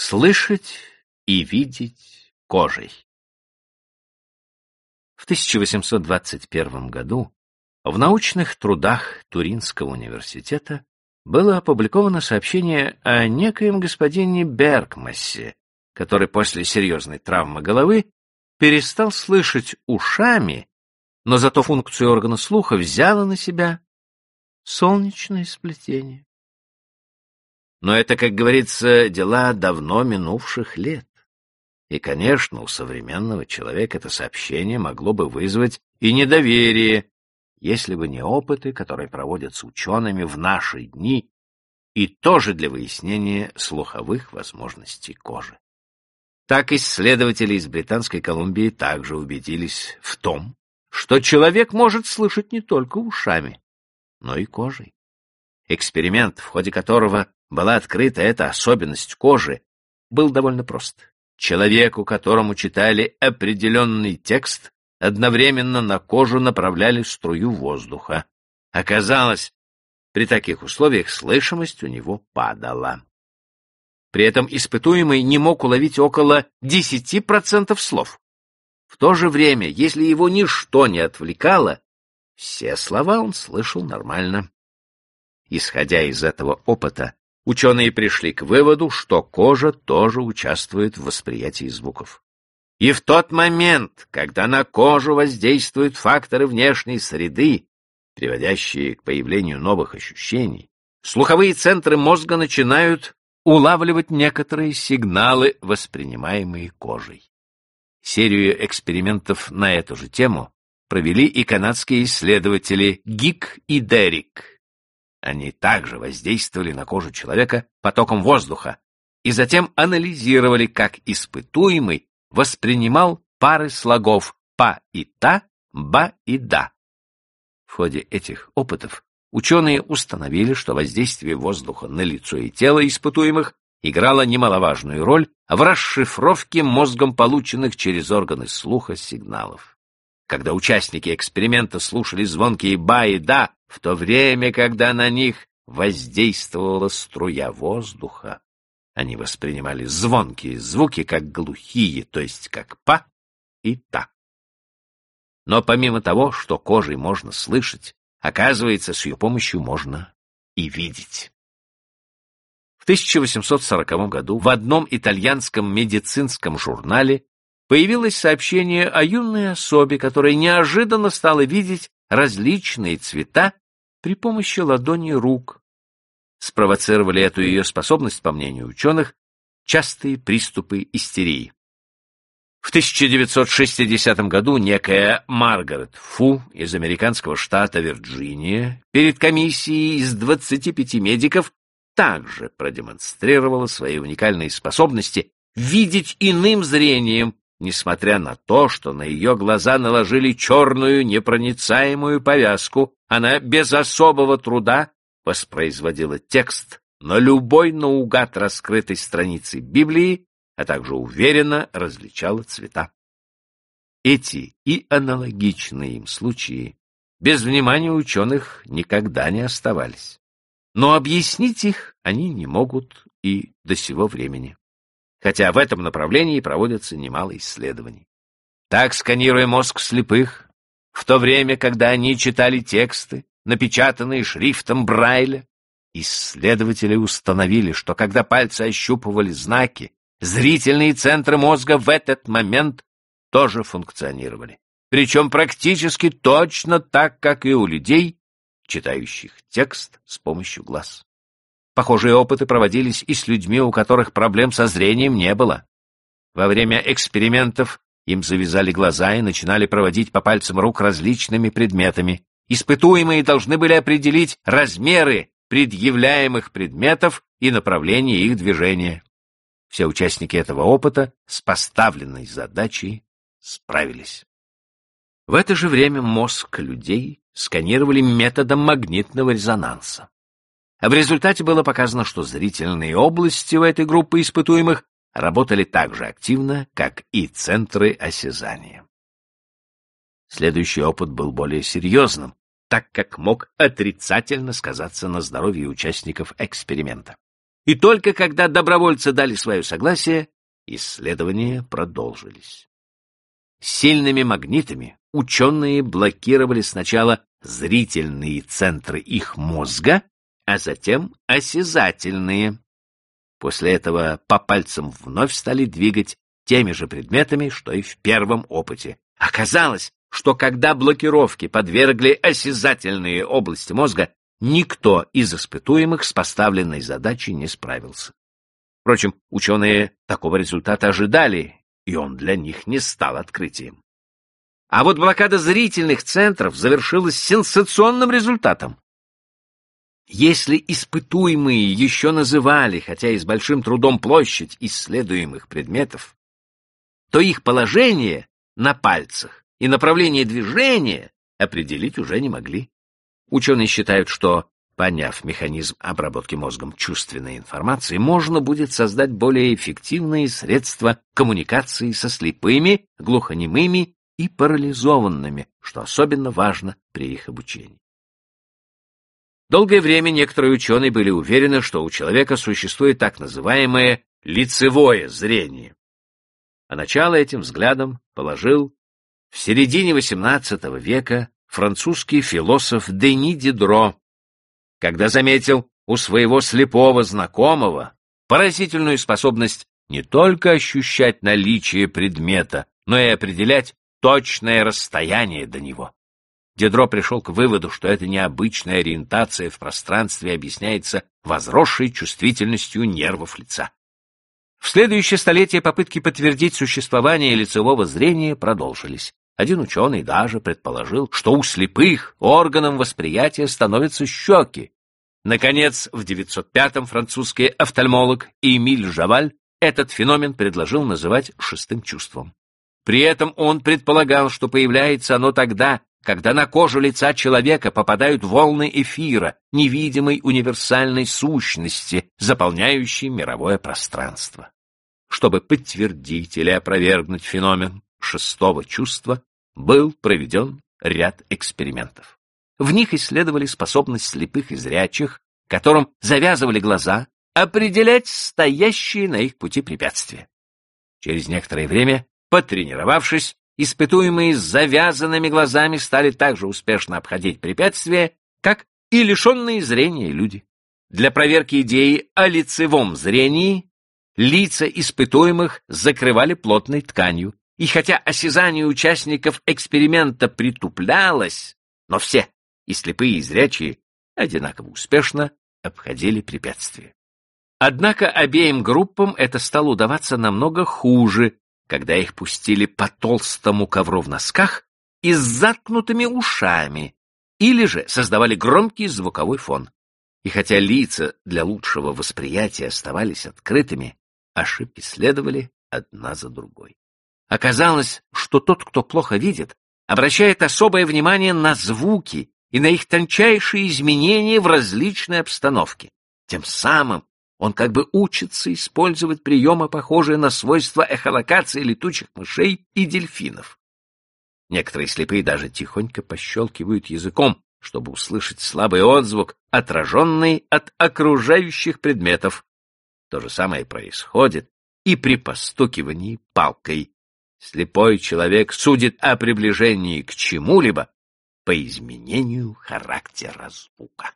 Слышать и видеть кожей. В 1821 году в научных трудах Туринского университета было опубликовано сообщение о некоем господине Бергмассе, который после серьезной травмы головы перестал слышать ушами, но зато функцию органа слуха взяло на себя солнечное сплетение. Но это, как говорится, дела давно минувших лет. И, конечно, у современного человека это сообщение могло бы вызвать и недоверие, если бы не опыты, которые проводятся учеными в наши дни, и тоже для выяснения слуховых возможностей кожи. Так исследователи из Британской Колумбии также убедились в том, что человек может слышать не только ушами, но и кожей. Эксперимент, в ходе которого была открыта эта особенность кожи, был довольно прост. Человеку, которому читали определенный текст, одновременно на кожу направляли струю воздуха. Оказалось, при таких условиях слышимость у него падала. При этом испытуемый не мог уловить около 10% слов. В то же время, если его ничто не отвлекало, все слова он слышал нормально. Исходя из этого опыта, ученые пришли к выводу, что кожа тоже участвует в восприятии звуков. И в тот момент, когда на кожу воздействуют факторы внешней среды, приводящие к появлению новых ощущений, слуховые центры мозга начинают улавливать некоторые сигналы, воспринимаемые кожей. Серию экспериментов на эту же тему провели и канадские исследователи Гик и Дерик они также воздействовали на кожу человека потоком воздуха и затем анализировали, как испытуемый воспринимал пары слогов «па» и «та», «ба» и «да». В ходе этих опытов ученые установили, что воздействие воздуха на лицо и тело испытуемых играло немаловажную роль в расшифровке мозгом полученных через органы слуха сигналов. Когда участники эксперимента слушали звонкие «ба» и «да», в то время, когда на них воздействовала струя воздуха, они воспринимали звонкие звуки как глухие, то есть как «па» и «та». Но помимо того, что кожей можно слышать, оказывается, с ее помощью можно и видеть. В 1840 году в одном итальянском медицинском журнале появилось сообщение о юной особе, которая неожиданно стала видеть различные цвета при помощи ладони рук. Спровоцировали эту ее способность, по мнению ученых, частые приступы истерии. В 1960 году некая Маргарет Фу из американского штата Вирджиния перед комиссией из 25 медиков также продемонстрировала свои уникальные способности видеть иным зрением Несмотря на то, что на ее глаза наложили черную непроницаемую повязку, она без особого труда воспроизводила текст на любой наугад раскрытой странице Библии, а также уверенно различала цвета. Эти и аналогичные им случаи без внимания ученых никогда не оставались. Но объяснить их они не могут и до сего времени хотя в этом направлении проводятся немало исследований. Так, сканируя мозг слепых, в то время, когда они читали тексты, напечатанные шрифтом Брайля, исследователи установили, что когда пальцы ощупывали знаки, зрительные центры мозга в этот момент тоже функционировали. Причем практически точно так, как и у людей, читающих текст с помощью глаз. Похожие опыты проводились и с людьми, у которых проблем со зрением не было. Во время экспериментов им завязали глаза и начинали проводить по пальцам рук различными предметами. Испытуемые должны были определить размеры предъявляемых предметов и направление их движения. Все участники этого опыта с поставленной задачей справились. В это же время мозг людей сканировали методом магнитного резонанса. В результате было показано, что зрительные области у этой группы испытуемых работали так же активно, как и центры осязания. Следующий опыт был более серьезным, так как мог отрицательно сказаться на здоровье участников эксперимента. И только когда добровольцы дали свое согласие, исследования продолжились. Сильными магнитами ученые блокировали сначала зрительные центры их мозга, а затем осязательные. После этого по пальцам вновь стали двигать теми же предметами, что и в первом опыте. Оказалось, что когда блокировки подвергли осязательные области мозга, никто из испытуемых с поставленной задачей не справился. Впрочем, ученые такого результата ожидали, и он для них не стал открытием. А вот блокада зрительных центров завершилась сенсационным результатом. Если испытуемые еще называли, хотя и с большим трудом, площадь исследуемых предметов, то их положение на пальцах и направление движения определить уже не могли. Ученые считают, что, поняв механизм обработки мозгом чувственной информации, можно будет создать более эффективные средства коммуникации со слепыми, глухонемыми и парализованными, что особенно важно при их обучении. Долгое время некоторые ученые были уверены, что у человека существует так называемое лицевое зрение. А начало этим взглядом положил в середине XVIII века французский философ Дени Дидро, когда заметил у своего слепого знакомого поразительную способность не только ощущать наличие предмета, но и определять точное расстояние до него. Дедро пришел к выводу, что эта необычная ориентация в пространстве объясняется возросшей чувствительностью нервов лица. В следующее столетие попытки подтвердить существование лицевого зрения продолжились. Один ученый даже предположил, что у слепых органом восприятия становятся щеки. Наконец, в 905-м французский офтальмолог Эмиль Жаваль этот феномен предложил называть шестым чувством. При этом он предполагал, что появляется оно тогда, когда на кожу лица человека попадают волны эфира, невидимой универсальной сущности, заполняющей мировое пространство. Чтобы подтвердить или опровергнуть феномен шестого чувства, был проведен ряд экспериментов. В них исследовали способность слепых и зрячих, которым завязывали глаза, определять стоящие на их пути препятствия. Через некоторое время, потренировавшись, испытуемые с завязанными глазами стали так же успешно обходить препятствия, как и лишенные зрения люди. Для проверки идеи о лицевом зрении лица испытуемых закрывали плотной тканью, и хотя осязание участников эксперимента притуплялось, но все, и слепые, и зрячие, одинаково успешно обходили препятствия. Однако обеим группам это стало удаваться намного хуже, когда их пустили по толстому ковру в носках и с заткнутыми ушами, или же создавали громкий звуковой фон. И хотя лица для лучшего восприятия оставались открытыми, ошибки следовали одна за другой. Оказалось, что тот, кто плохо видит, обращает особое внимание на звуки и на их тончайшие изменения в различной обстановке. Тем самым он как бы учится использовать приемы, похожие на свойства эхолокации летучих мышей и дельфинов. Некоторые слепые даже тихонько пощелкивают языком, чтобы услышать слабый отзвук, отраженный от окружающих предметов. То же самое происходит и при постукивании палкой. Слепой человек судит о приближении к чему-либо по изменению характера звука.